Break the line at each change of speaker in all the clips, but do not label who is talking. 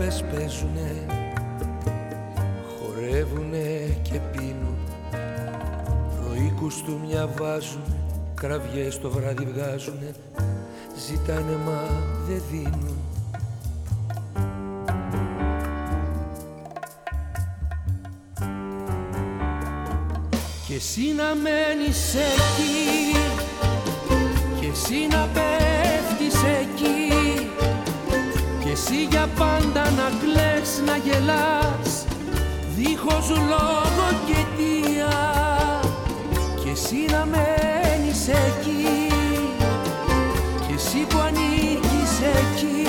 Αγάπες παίζουνε Χορεύουνε και πίνουν. Πρωί μια βάζουν Κραυγές το βράδυ βγάζουνε Ζητάνε μα δεν δίνουν. Και εσύ να μένεις εκεί Και εσύ να πέφτεις για πάντα να κλαις, να γελάς. Δίχως λόγο και αιτία. Και εσύ να μένεις εκεί. Και εσύ που ανήκεις εκεί.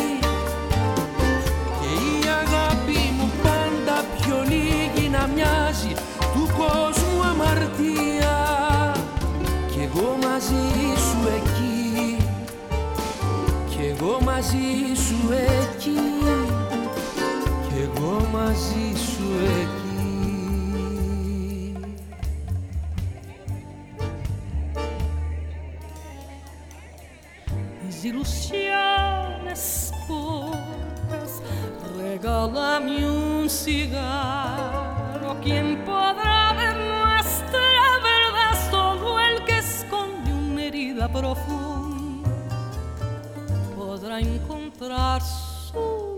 Και η αγάπη μου πάντα πιο λίγη να μοιάζει Του κόσμου αμαρτία. Κι εγώ μαζί σου εκεί. Κι εγώ μαζί σου εκεί μαζί σου εκεί Mis ilusiones pocas Regálame un cigarro Quien podrá ver nuestra verdad Solo el que esconde una herida profunda Podrá encontrar su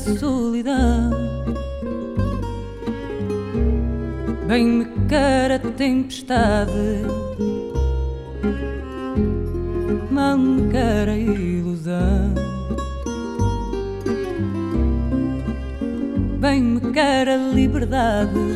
solidão. Bem me quer a tempestade, mal me quer a ilusão. Bem me quer a liberdade.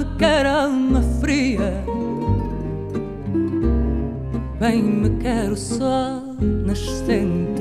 Me quer alma fria. Bem me quer o sol nascente.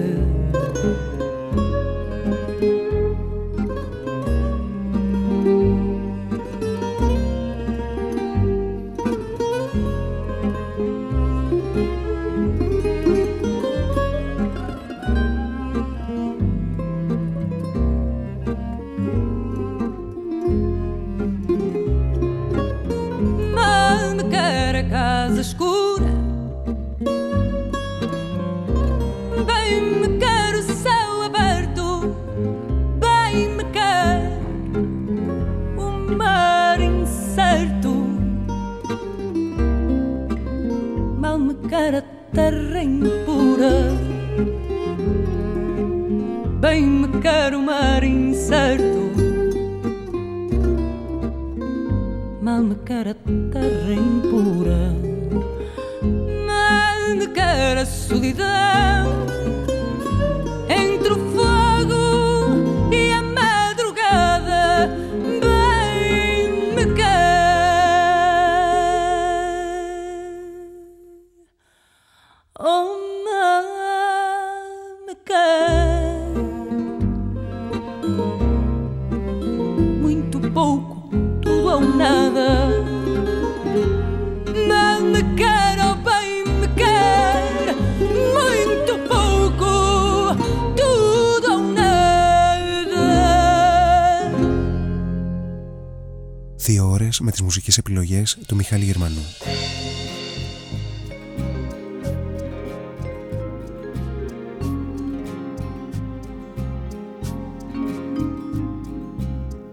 Μιχάλη Γερμανού.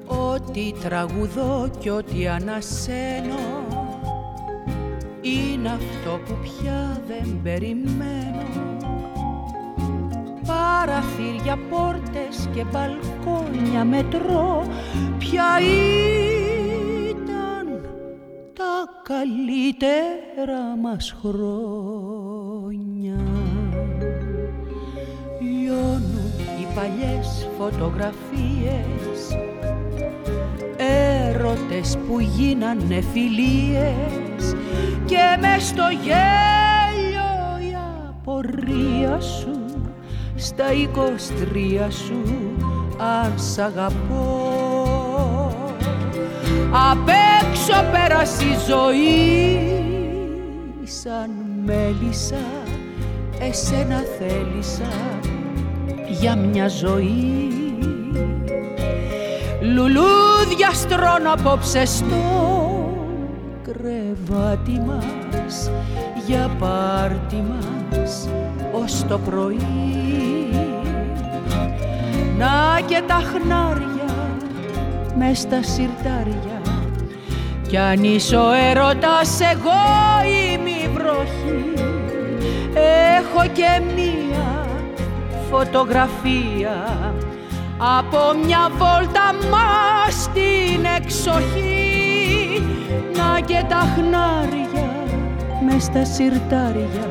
Ό,τι τραγουδώ και ό,τι ανασένω μας χρόνια. Λιώνουν οι παλιές φωτογραφίες Έρωτες που γίνανε φιλίες Και μες στο γέλιο η απορία σου Στα εικοστρία σου αν σ' αγαπώ. Απ' έξω πέρασε η ζωή Σαν μέλισσα εσένα θέλησα για μια ζωή. Λουλούδια στρώνω απόψε στο κρεβάτι μας για πάρτι μας ως το πρωί. Να και τα χνάρια μες στα σιρτάρια κι αν είσαι ο έρωτας εγώ είμαι η βροχή Έχω και μία φωτογραφία από μια βόλτα μας στην εξοχή. Να και τα χνάρια μες στα σιρτάρια.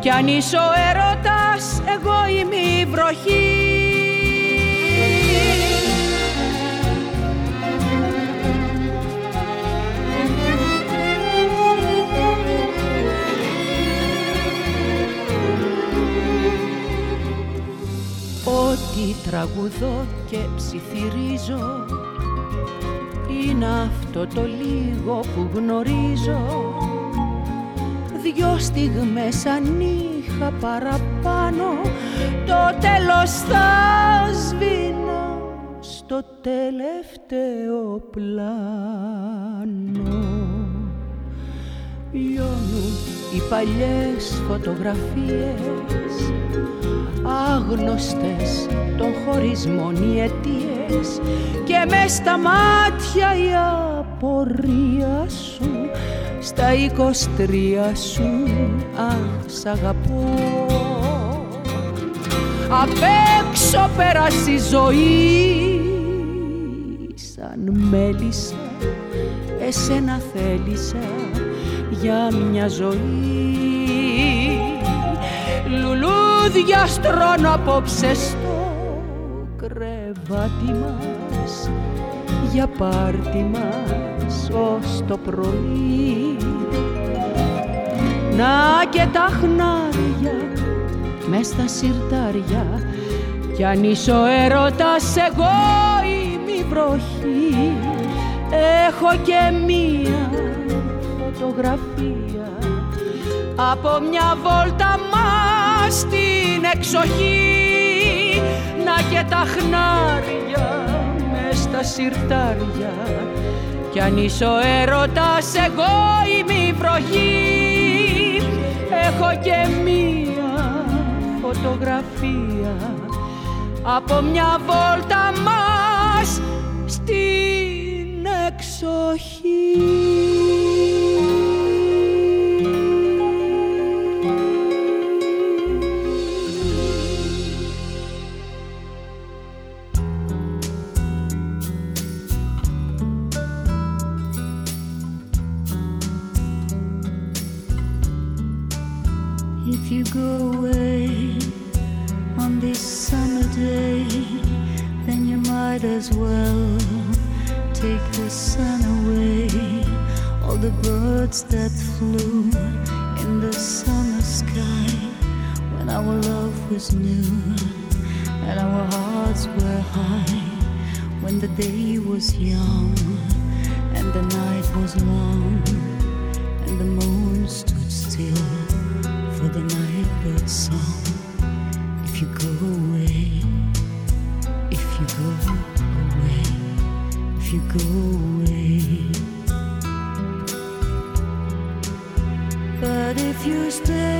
Κι αν είσαι ο έρωτας εγώ είμαι η βροχή Ό,τι τραγουδώ και ψιθυρίζω. Είναι αυτό το λίγο που γνωρίζω. Δυο στιγμές ανοίχ είχα παραπάνω. Το τέλος θα σβήνα στο τελευταίο πλάνο. Λιώνουν οι παλιές φωτογραφίες άγνωστες των χωρισμών οι αιτίες. Και μες στα μάτια η απορία σου στα εικοστρία σου αχ σ' αγαπώ. Απ' έξω πέρασε η ζωή σαν μέλισσα εσένα θέλησα για μια ζωή λουλούδια στρώνω απόψε στο κρεβάτι μας. Για πάρτι μας ως το πρωί. Να και τα χνάρια μες στα σιρτάρια. Κι αν είσαι ο έρωτας εγώ η βροχή. Έχω και μία φωτογραφία από μια βόλτα μας στην εξοχή να και τα χνάρια μες στα σιρτάρια. Κι αν είσαι ο έρωτας εγώ είμαι η βροχή. Έχω και μία φωτογραφία από μια βόλτα μας στην εξοχή
go away on this summer day, then you might as well take the sun away. All the birds that flew in the summer sky when our love was new and our hearts were high, when the day was young and the night was long and the moon stood still for the nightbird song. If you go away, if you go away,
if
you go away. But if you stay.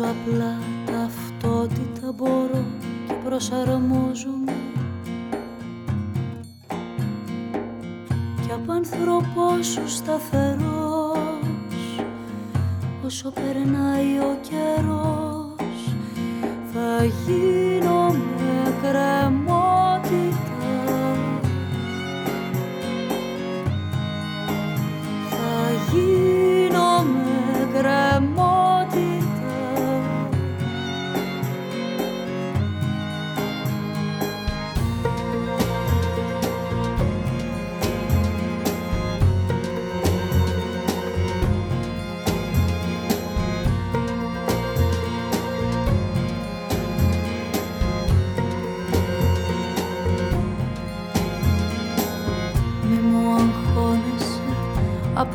Αλλάζω απλά ταυτότητα μπορώ και προσαρμόζομαι. Κι
απ' άνθρωπό σου σταθερός Όσο περνάει ο καιρός θα γίνομαι κρεμότητα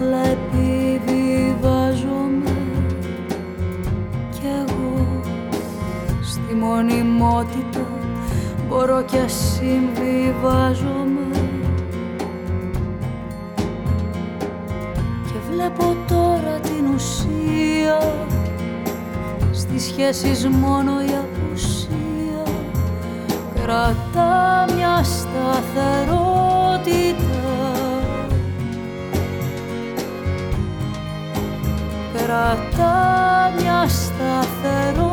απλά επιβιβάζομαι κι εγώ στη μονιμότητα. Μπορώ και συμβιβάζομαι και βλέπω τώρα την ουσία στις σχέσεις μόνο η απουσία. Κρατά μια σταθερότητα κρατά μια σταθερότητα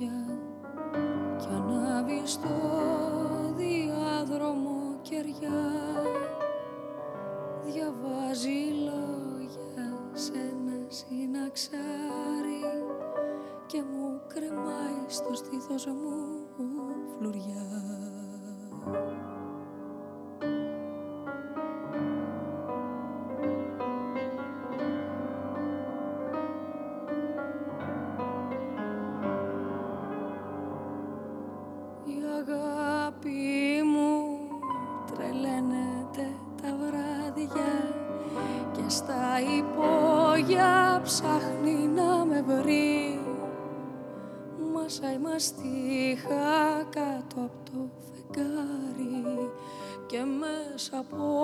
λόγια και ανάβει το στίχα κάτω από το φεγγάρι και μέσα από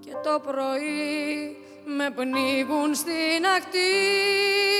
και το πρωί με πνίγουν στην ακτή.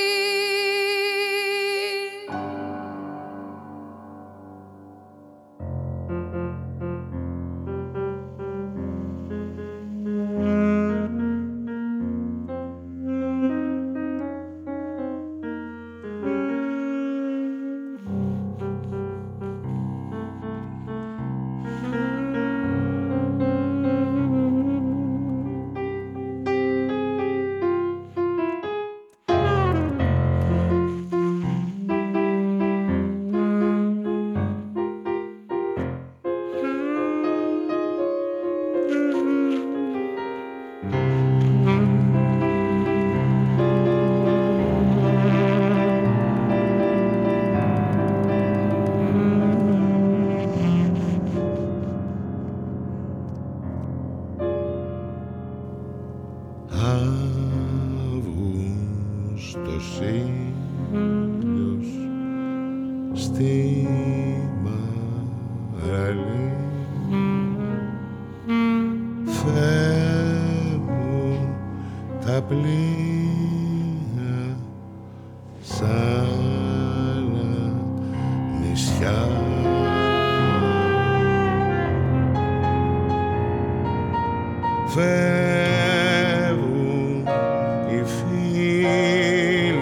οι φίλοι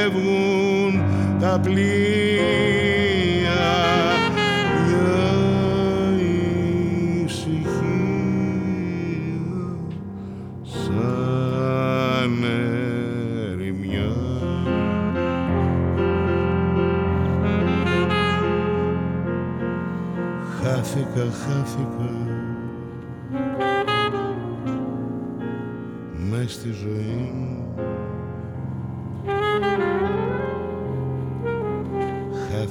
φεύγουν τα πλοία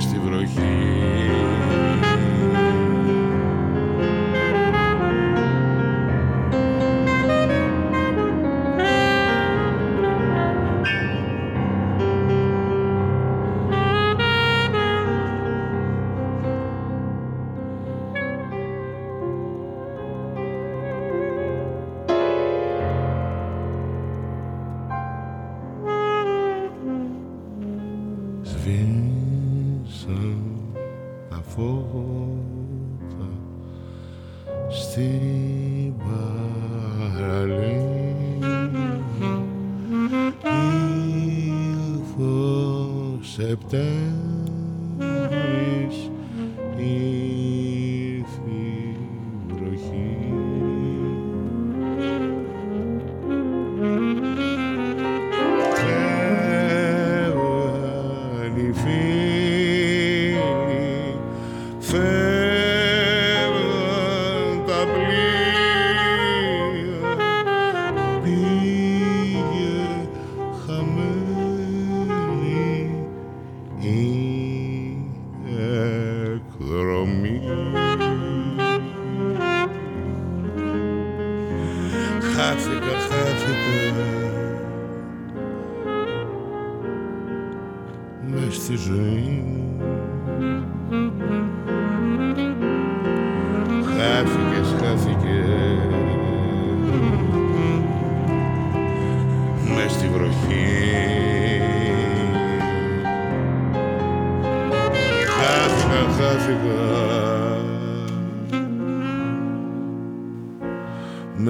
στη βροχή.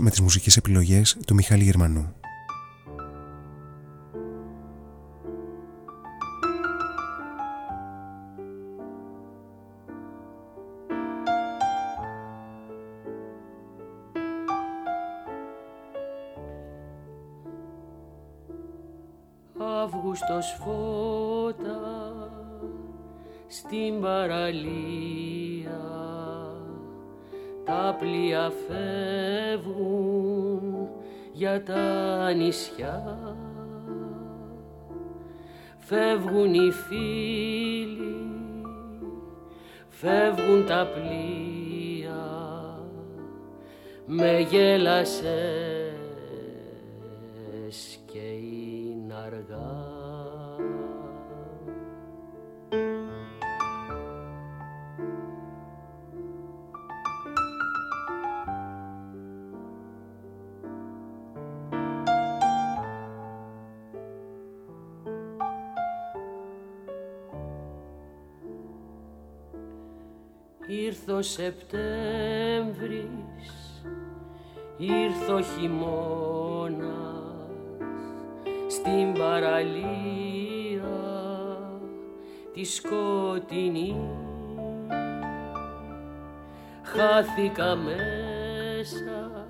με τις μουσικές επιλογές του Μιχάλη Γερμανού.
Αύγουστος φώτα στην παραλία τα πλοία φεύγουν για τα νησιά. Φεύγουν οι φίλοι φεύγουν τα πλοία με γέλασες ο Σεπτέμβρης, ήρθε ο χειμώνας στην παραλία της σκοτεινής. Χάθηκα μέσα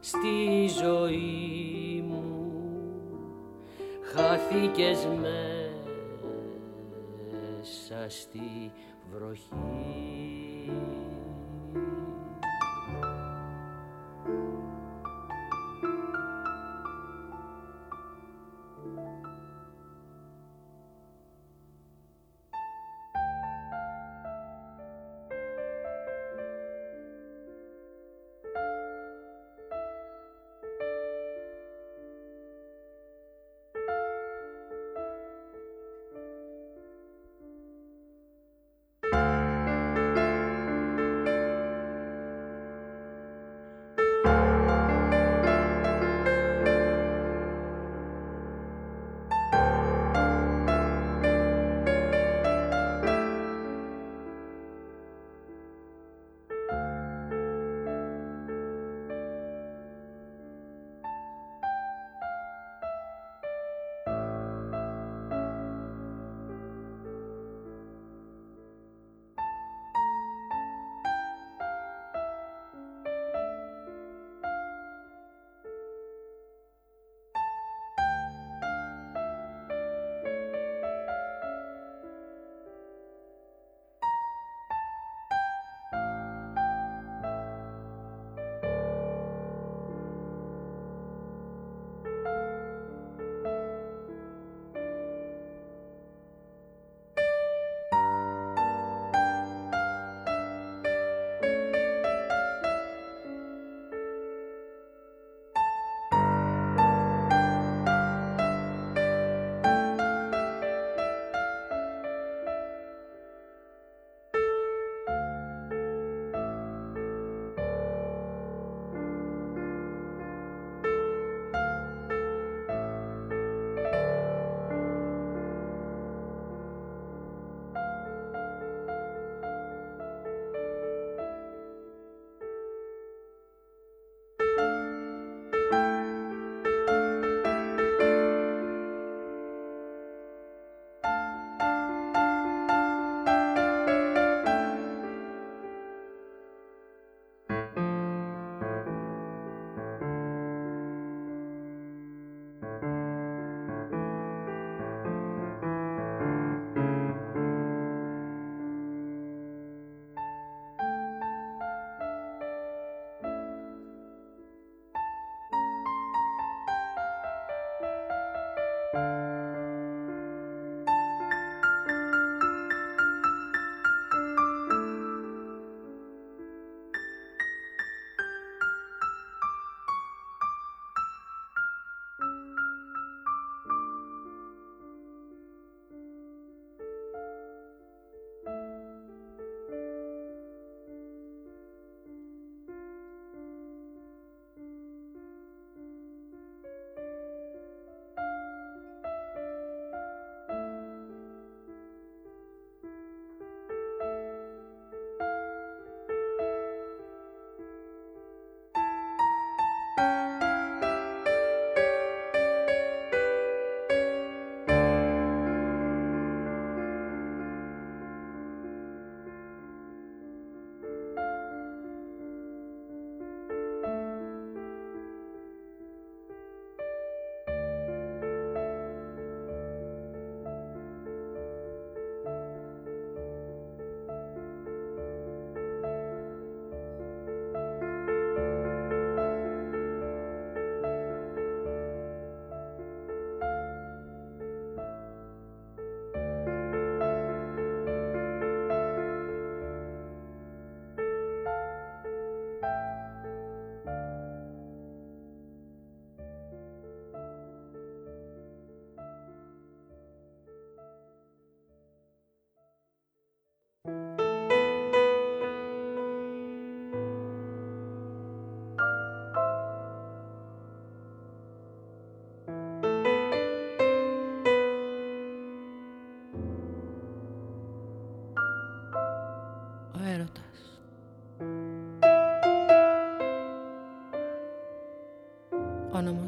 στη ζωή μου. Χάθηκες μέσα στη βροχή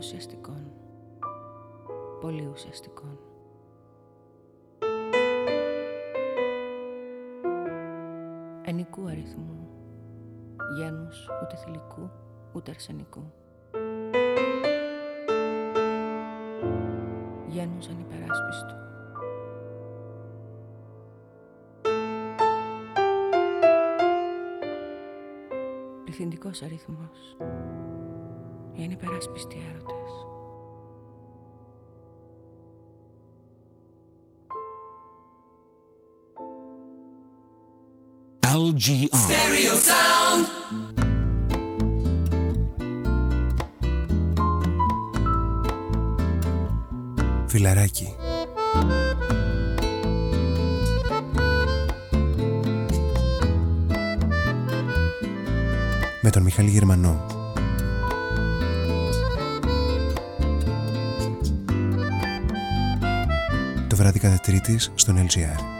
ουσιαστικών. Πολύ ουσιαστικών. Ενικού αριθμού. Γένους ούτε θηλυκού ούτε αρσενικού. Γένους ανυπεράσπιστου. Πληθυντικός αριθμός είναι υπερασπιστή έρωτες.
LGR.
Φιλαράκι. Με τον Μιχάλη Γερμανό. το βράδυ κατά Τρίτη στον LGR.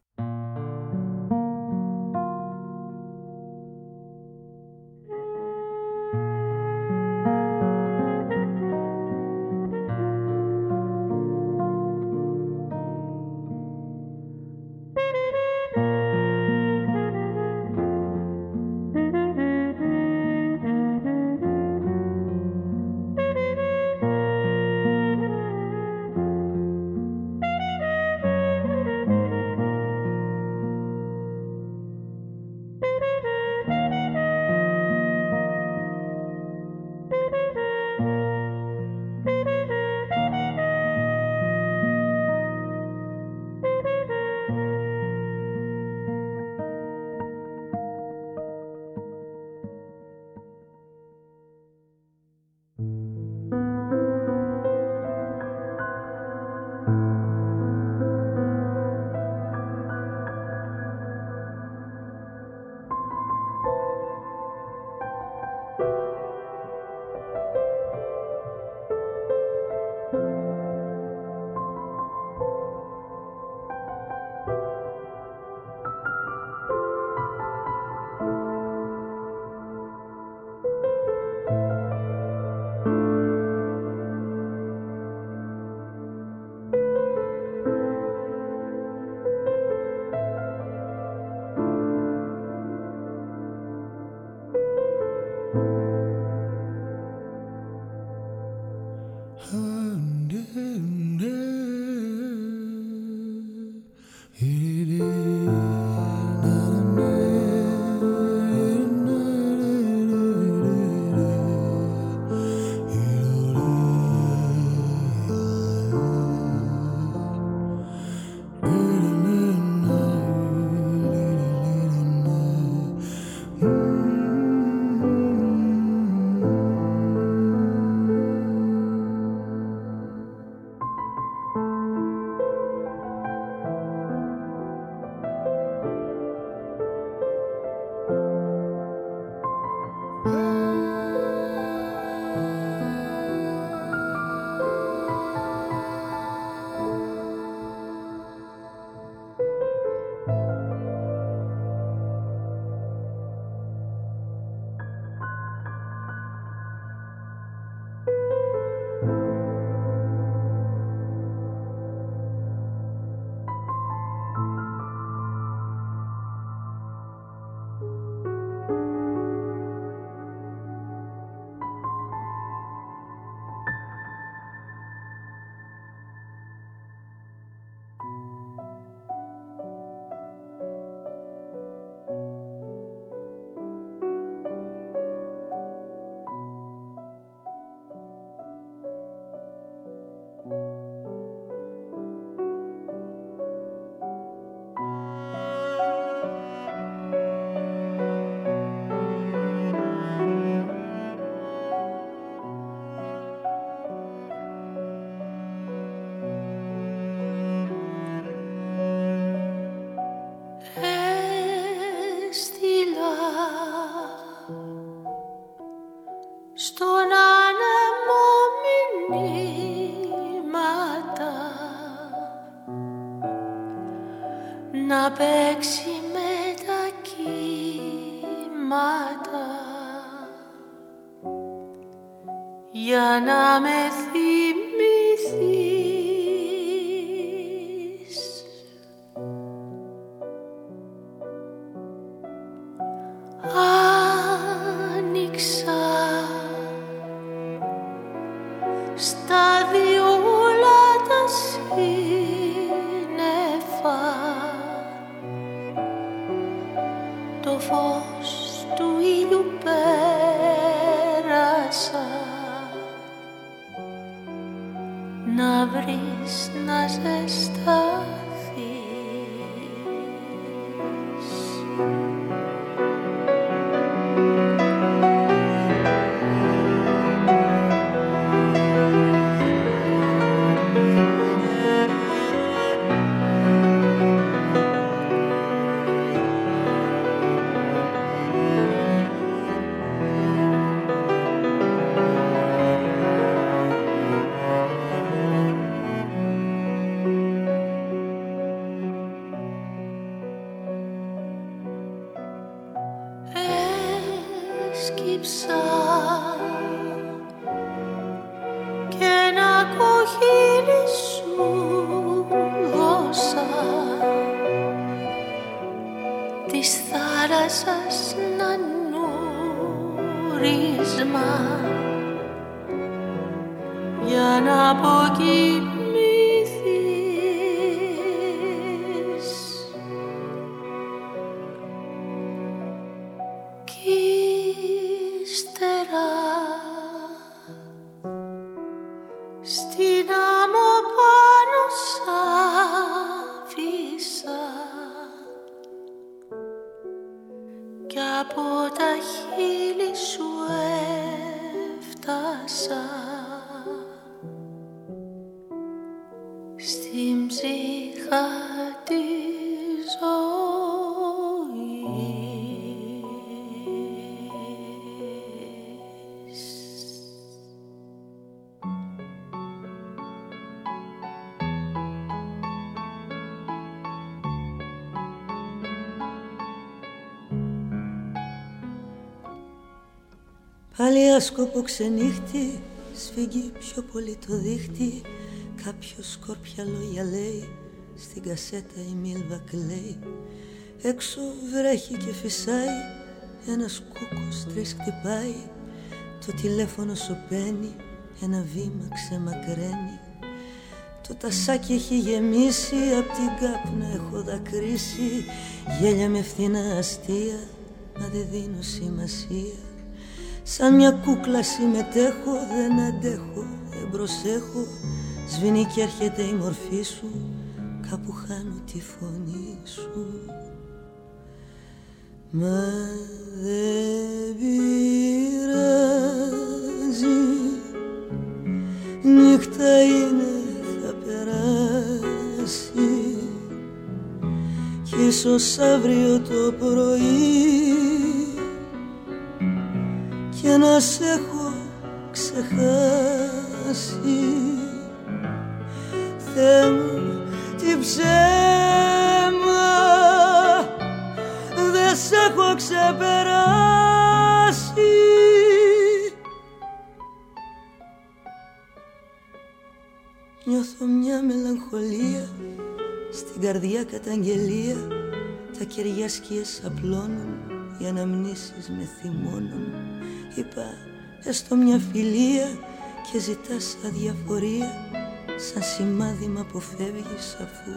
να παίξει
με τα κύματα. Για να με
φρέσκο που ξενύχτη σφίγγει πιο πολύ το δίχτυ. Κάποιος σκόρπια λόγια λέει στην κασέτα η μίλβα κλαίει. Έξω βρέχει και φυσάει ένας κούκος τρεις χτυπάει. Το τηλέφωνο σου σωπαίνει ένα βήμα ξεμακραίνει. Το τασάκι έχει γεμίσει απ' την κάπνα έχω δακρύσει. Γέλια με φθηνά αστεία μα δεν δίνω σημασία. Σαν μια κούκλα συμμετέχω Δεν αντέχω, δεν προσέχω. Σβήνει και έρχεται η μορφή σου Κάπου χάνω τη φωνή σου. Μα δεν πειράζει. Νύχτα είναι περάσει. Κι ίσως αύριο το πρωί και να σε έχω ξεχάσει. Θεέ μου τι ψέμα. Δεν σε έχω ξεπεράσει. Νιώθω μια μελαγχολία Στην καρδιά καταγγελία. Τα κεριά σκιές απλώνουν Οι αναμνήσεις με θυμώνουν Είπα έστω μια φιλία Και ζητάς αδιαφορία Σαν σημάδι μ' αποφεύγεις Αφού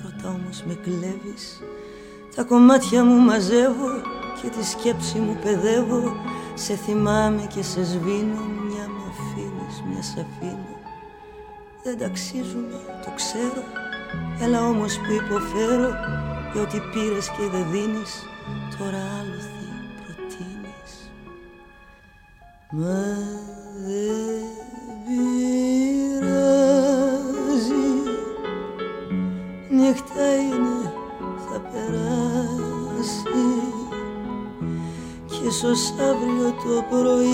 πρώτα όμως με κλέβεις. Τα κομμάτια μου μαζεύω Και τη σκέψη μου παιδεύω. Σε θυμάμαι και σε σβήνω Μια μ' αφήνεις, μια σ' αφήνω. Δεν ταξίζουμε, το ξέρω Έλα όμως που υποφέρω Για ό,τι πήρες και δεν δίνεις Τώρα άλλοθη ίσως αύριο το πρωί.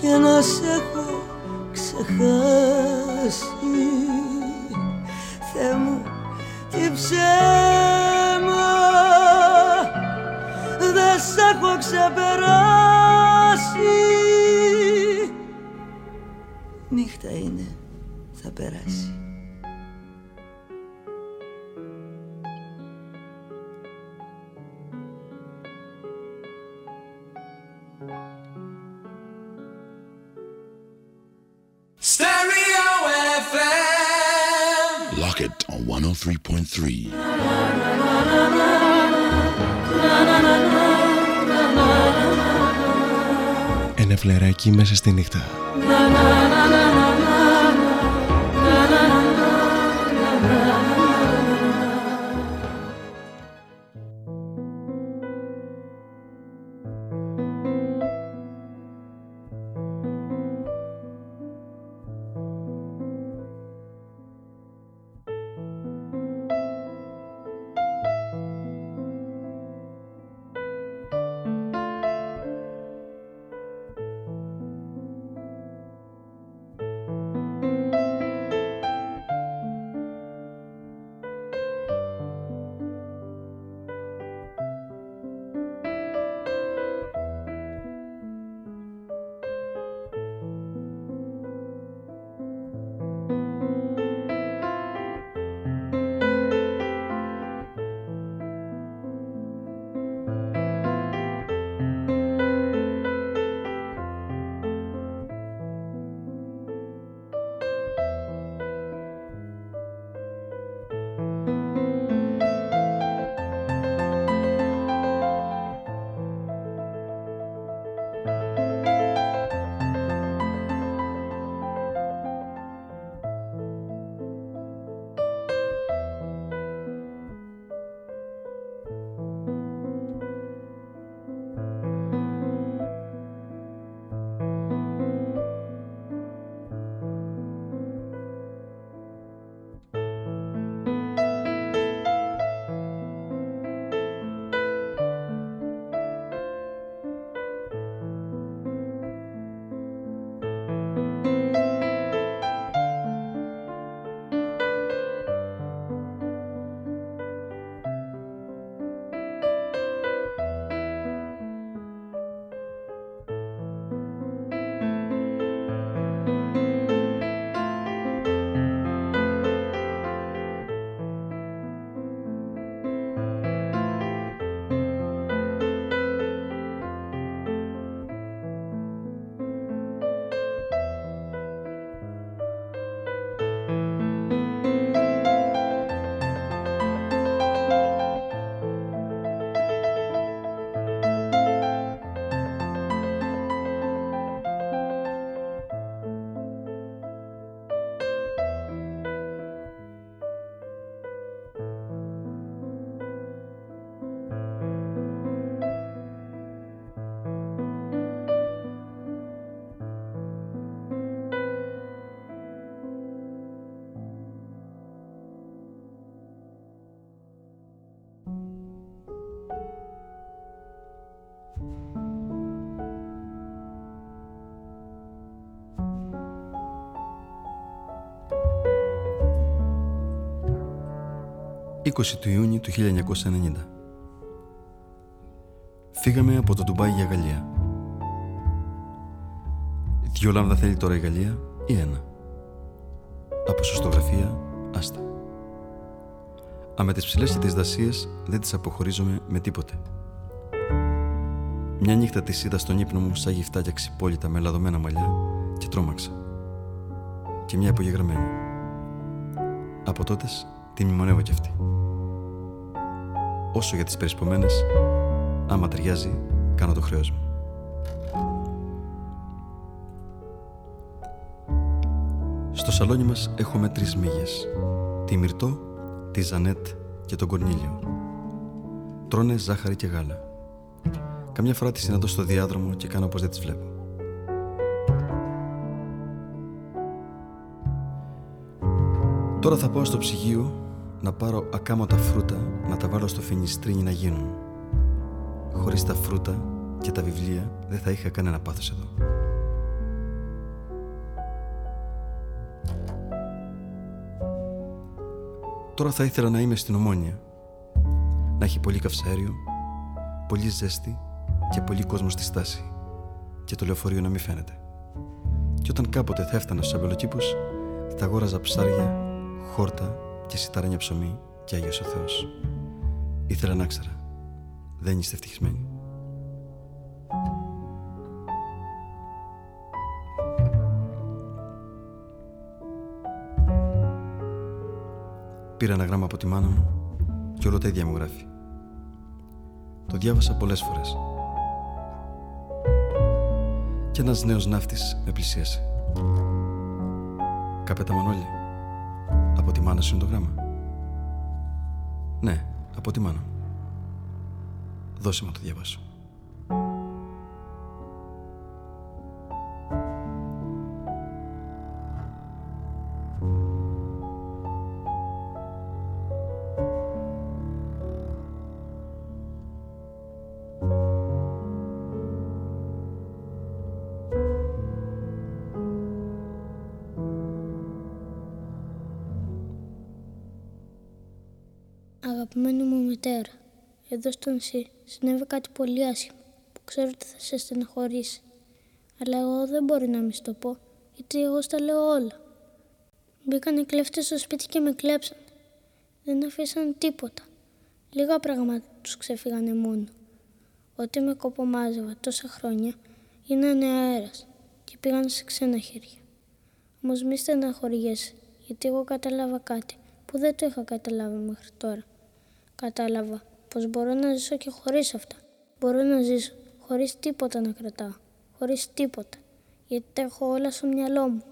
Και να σε έχω ξεχάσει. Θεέ μου τι ψέμα σ' έχω ξεπεράσει Νύχτα είναι, θα περάσει
Lock on 103.3.
φλεράκι μέσα στη νύχτα.
20 του Ιούνιου του 1990. Φύγαμε από το Ντουμπάι για Γαλλία. Δυο λάμδα θέλει τώρα η Γαλλία ή ένα. Από σωστογραφία, άστα. Α με τις ψηλές και τις δασίες δεν τις αποχωρίζομαι με τίποτε. Μια νύχτα της είδα στον ύπνο μου σαν γυφτάκια ξυπόλυτα με λαδωμένα μαλλιά και τρόμαξα. Και μια απογεγραμμένη. Από τότε τη μνημονεύω κι αυτή. Όσο για τις περισπομένες, άμα ταιριάζει, κάνω το χρέος μου. Στο σαλόνι μας έχουμε τρεις μύγες. Τη Μυρτό, τη Ζανέτ και τον Κορνίλιο. Τρώνε ζάχαρη και γάλα. Καμιά φορά τη συναντώ στο διάδρομο και κάνω πως δεν τις βλέπω. Τώρα θα πάω στο ψυγείο να πάρω ακάματα φρούτα να τα βάλω στο φινιστρίνι να γίνουν. Χωρίς τα φρούτα και τα βιβλία δεν θα είχα κανένα πάθος εδώ. Τώρα θα ήθελα να είμαι στην Ομόνια. Να έχει πολύ καυσαέριο, πολύ ζέστη και πολύ κόσμο στη στάση. Και το λεωφορείο να μην φαίνεται. Και όταν κάποτε θα έφτανα στους αμπελοκήπους, θα αγόραζα ψάρια, χόρτα και σιτάρανια ψωμί και Άγιος ο Θεός. Ήθελα να ξέρα. Δεν είστε ευτυχισμένοι. Πήρα ένα γράμμα από τη μάνα μου και όλο τα ίδια μου γράφει. Το διάβασα πολλές φορές. Και ένας νέος ναύτης με πλησίασε. Καπέτα Μανώλη, από τη μάνα σου είναι το γράμμα; Ναι, από τη μάνα μου. Δώσε μου να το διαβάσω.
Εδώ στο νησί συνέβη κάτι πολύ άσχημο που ξέρω ότι θα σε στεναχωρήσει. Αλλά εγώ δεν μπορώ να μην το πω, γιατί εγώ στα λέω όλα. Μπήκαν οι κλέφτες στο σπίτι και με κλέψαν. Δεν αφήσαν τίποτα. Λίγα πράγματα τους ξεφύγανε μόνο. Ότι με κοπομάζευα τόσα χρόνια γίνανε αέρας και πήγαν σε ξένα χέρια. Όμως μη στεναχωριέσαι, γιατί εγώ κατάλαβα κάτι που δεν το είχα καταλάβει μέχρι τώρα. Κατάλαβα πως μπορώ να ζήσω και χωρίς αυτά. Μπορώ να ζήσω χωρίς τίποτα να κρατάω. Χωρίς τίποτα. Γιατί τα έχω όλα στο μυαλό μου.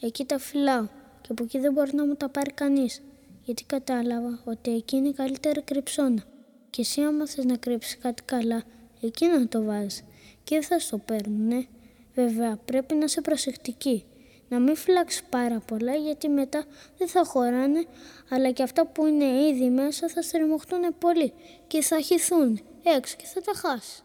Εκεί τα φυλάω και από εκεί δεν μπορεί να μου τα πάρει κανείς. Γιατί κατάλαβα ότι εκεί είναι η καλύτερη κρυψώνα. Και εσύ άμα θες να κρύψεις κάτι καλά, εκεί να το βάζεις. Και δεν θα στο παίρνουνε. Βέβαια πρέπει να είσαι προσεκτική να μην φυλάξεις πάρα πολλά γιατί μετά δεν θα χωράνε αλλά και αυτά που είναι ήδη μέσα θα στριμωχτούν πολύ και θα χυθούν έξω και θα τα χάσεις.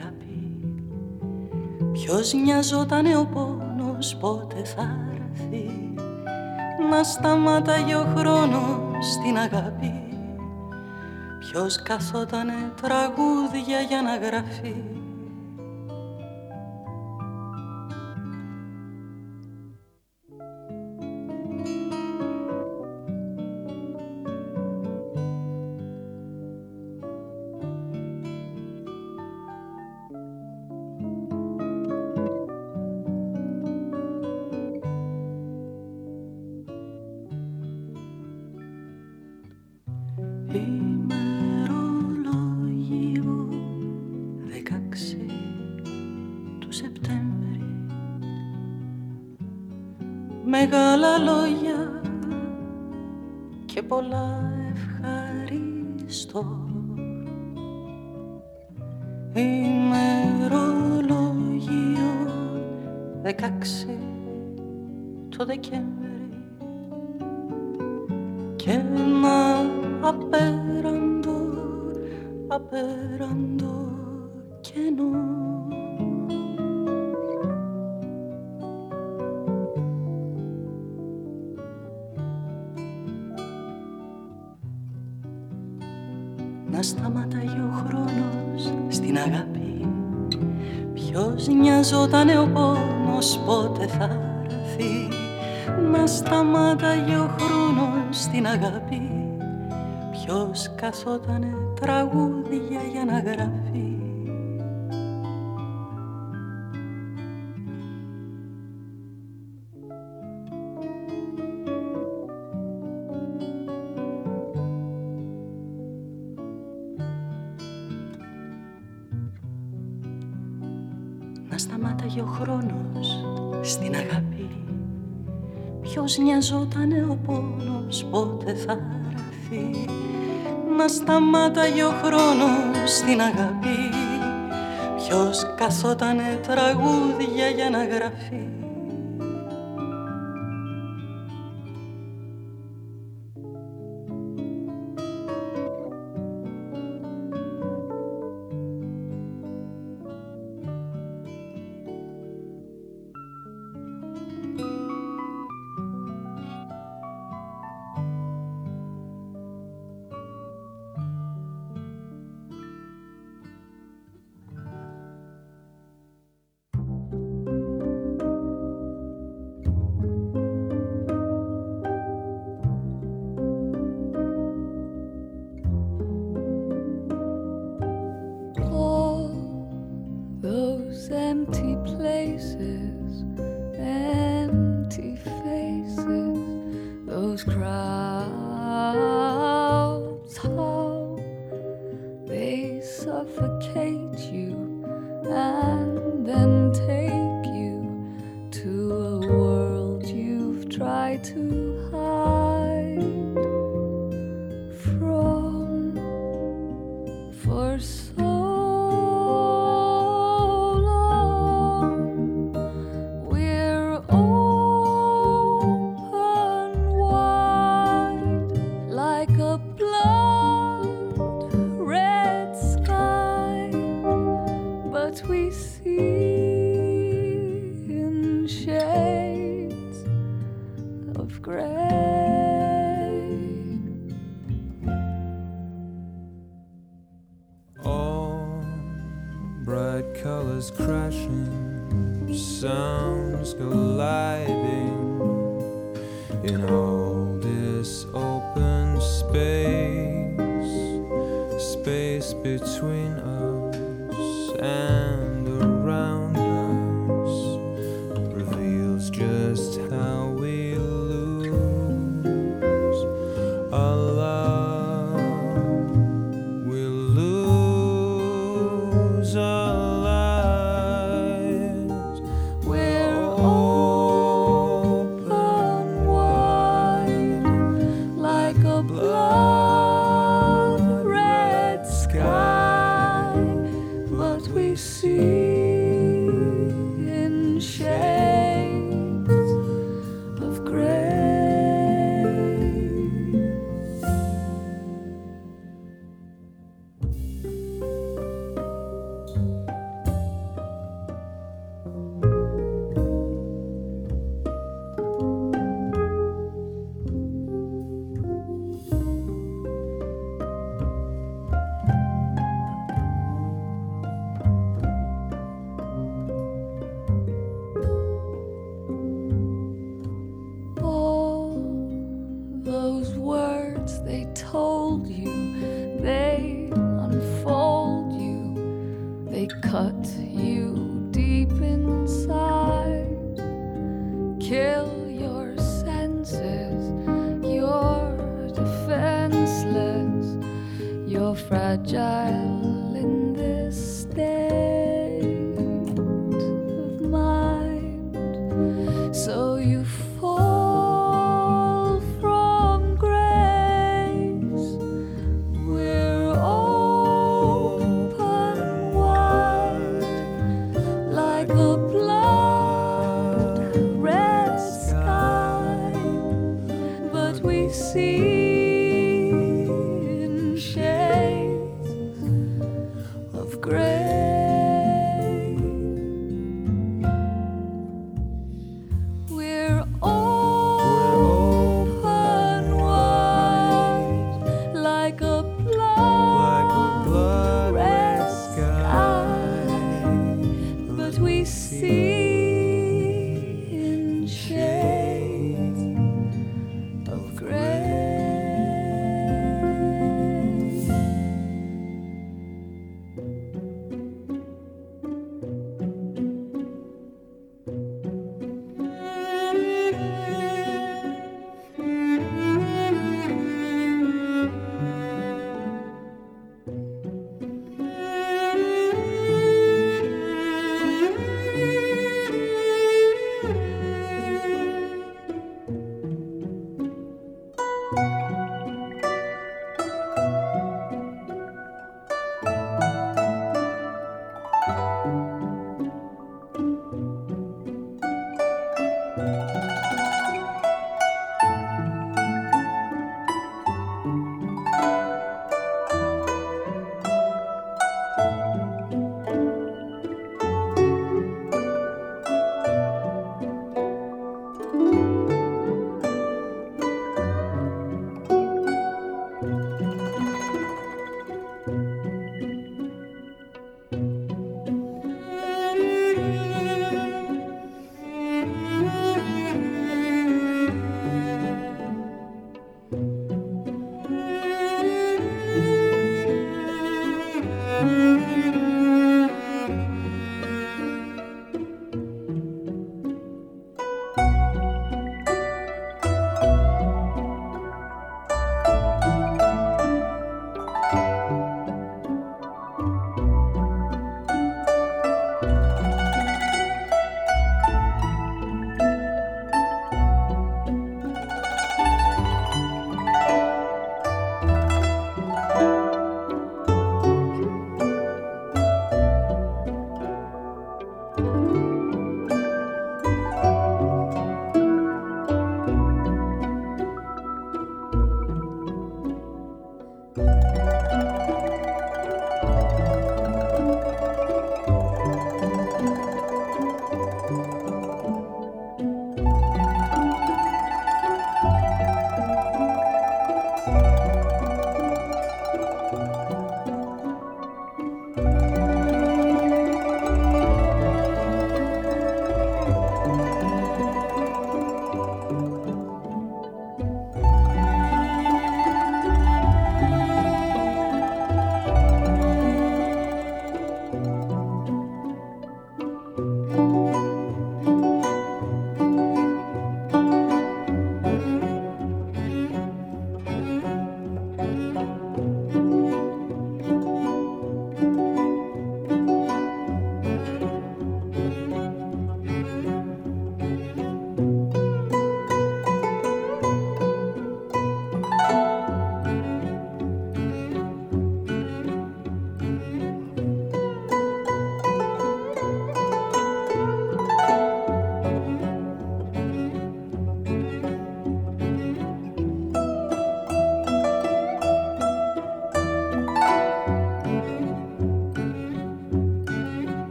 Αγάπη. Ποιος νοιαζότανε ο πόνος πότε θα έρθει Να σταμάταγε ο χρόνος στην αγάπη. Ποιος καθότανε τραγούδια για να γραφεί Ποιος καθότανε τραγούδια για να γράφει νοιαζότανε ο πόνος πότε θα έρθει να σταμάταγε ο χρόνος στην αγάπη. Ποιος καθότανε τραγούδια για να γραφεί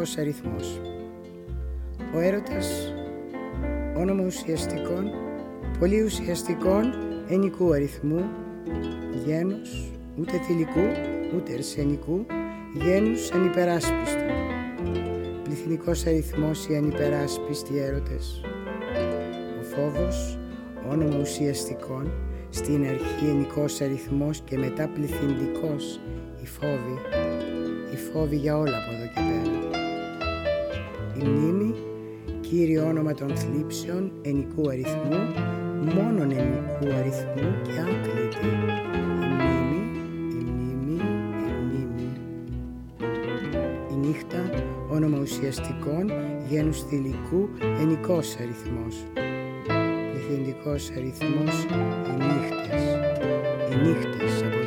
Πληθυντικός αριθμός. Ο έρωτας όνομα ουσιαστικών, πολύ ουσιαστικών ενικού αριθμού, γένους, ούτε θηλυκού, ούτε ερσενικού, γένους ανυπεράσπιστου. Πληθυντικός αριθμός οι ανυπεράσπιστοι έρωτες. Ο φόβος, όνομα ουσιαστικών, στην αρχή ενικός αριθμός και μετά πληθυντικός οι φόβοι, οι φόβοι για όλα από εδώ και πέρα. Η μνήμη, κύριο όνομα των θλίψεων ενικού αριθμού, μόνον ενικού αριθμού και άκλητη. Η μνήμη, η μνήμη, η μνήμη. Η νύχτα, όνομα ουσιαστικών, γένους θηλυκού, ενικός αριθμός. Πληθυντικός αριθμός, οι νύχτες. Οι νύχτες από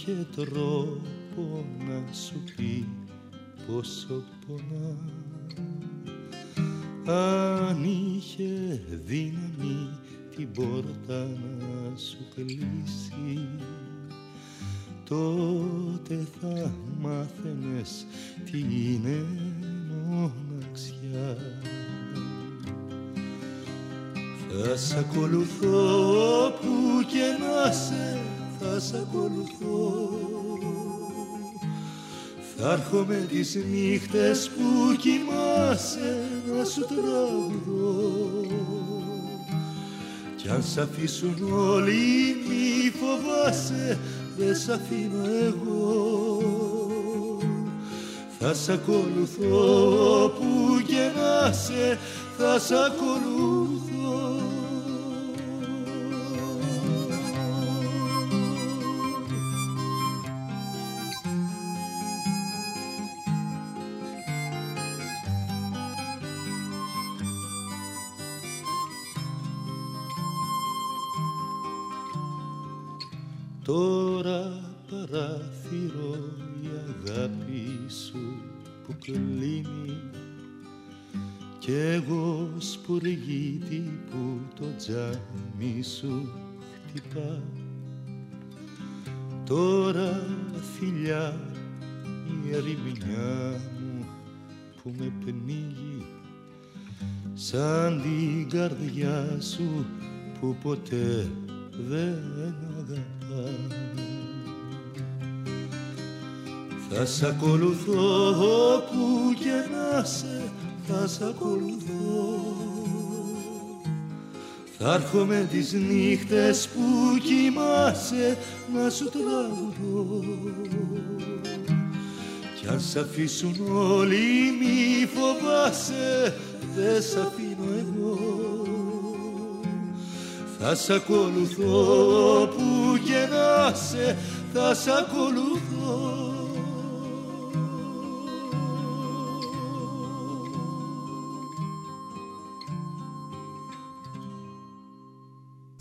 είχε τρόπο να σου πει πόσο πονά. Αν είχε δύναμη την πόρτα να σου κλείσει τότε θα μάθαινες τι είναι μοναξιά. Θα σ' ακολουθώ που και να σε θα σ' ακολουθώ. Θα έρχομαι τις νύχτες που κοιμάσαι να σου τραγουδώ. Κι αν σ' αφήσουν όλοι μη φοβάσαι δεν σ' αφήνω εγώ. Θα σ' ακολουθώ που και να σε θα σ' ακολουθώ
παράθυρο η αγάπη σου που κλείνει. Κι εγώ σπουργίτη που το τζάμι σου χτυπά. Τώρα φιλιά η ερημιά μου που με πνίγει σαν την καρδιά σου που ποτέ δεν αγαπά Θα σ' ακολουθώ όπου και να σε θα σ' ακολουθώ. Θα έρχομαι τις νύχτες που κοιμάσαι να σου τραγουδώ. Κι αν σ' αφήσουν όλοι μη φοβάσαι δεν σ' αφήνω εγώ. Θα σ' ακολουθώ που και να σε θα σ' ακολουθώ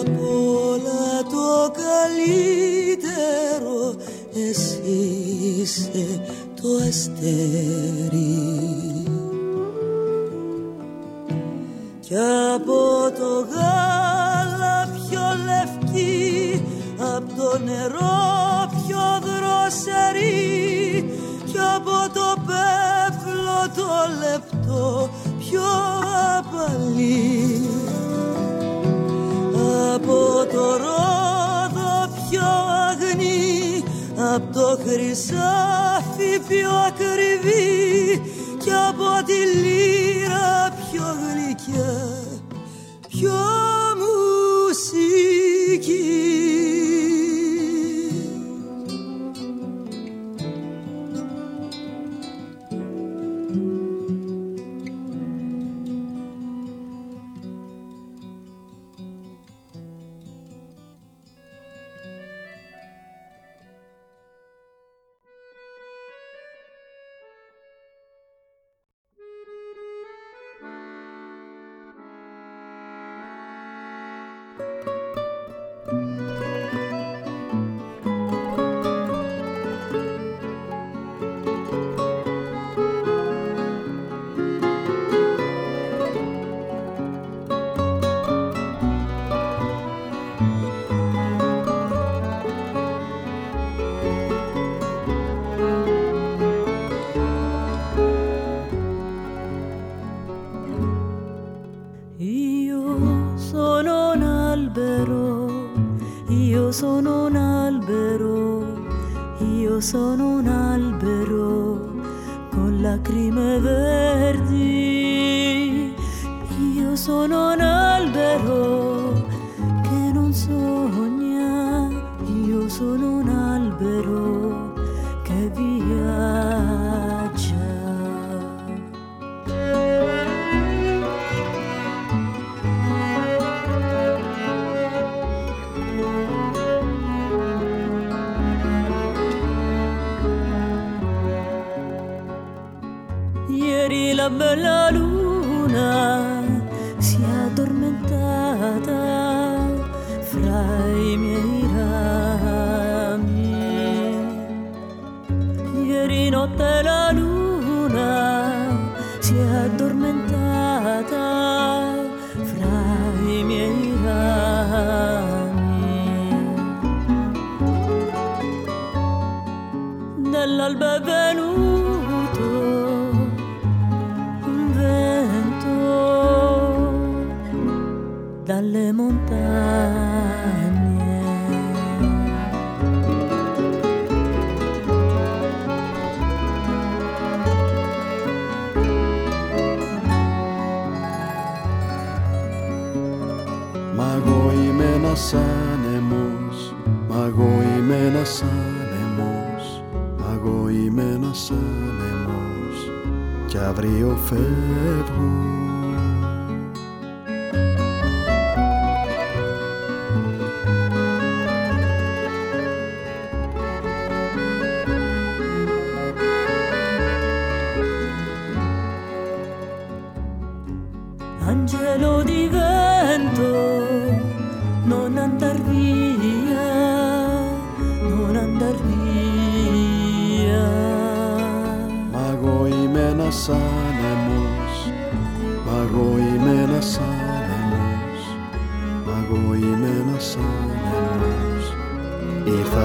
Απ' όλα το καλύτερο εσύ είσαι το αστέρι. Κι από το γάλα πιο λευκή Απ' το νερό πιο δροσερή. Κι από το πέπλο το λεπτό πιο απαλή το χρυσάφι πιο ακριβή Κι από τη λύρα πιο γλυκιά πιο
cielo di vento, non andar via, non andar via.
Μα εγώ είμαι ένας άνεμος, μα εγώ είμαι ένας μα εγώ είμαι ένας άνεμος, ήρθα.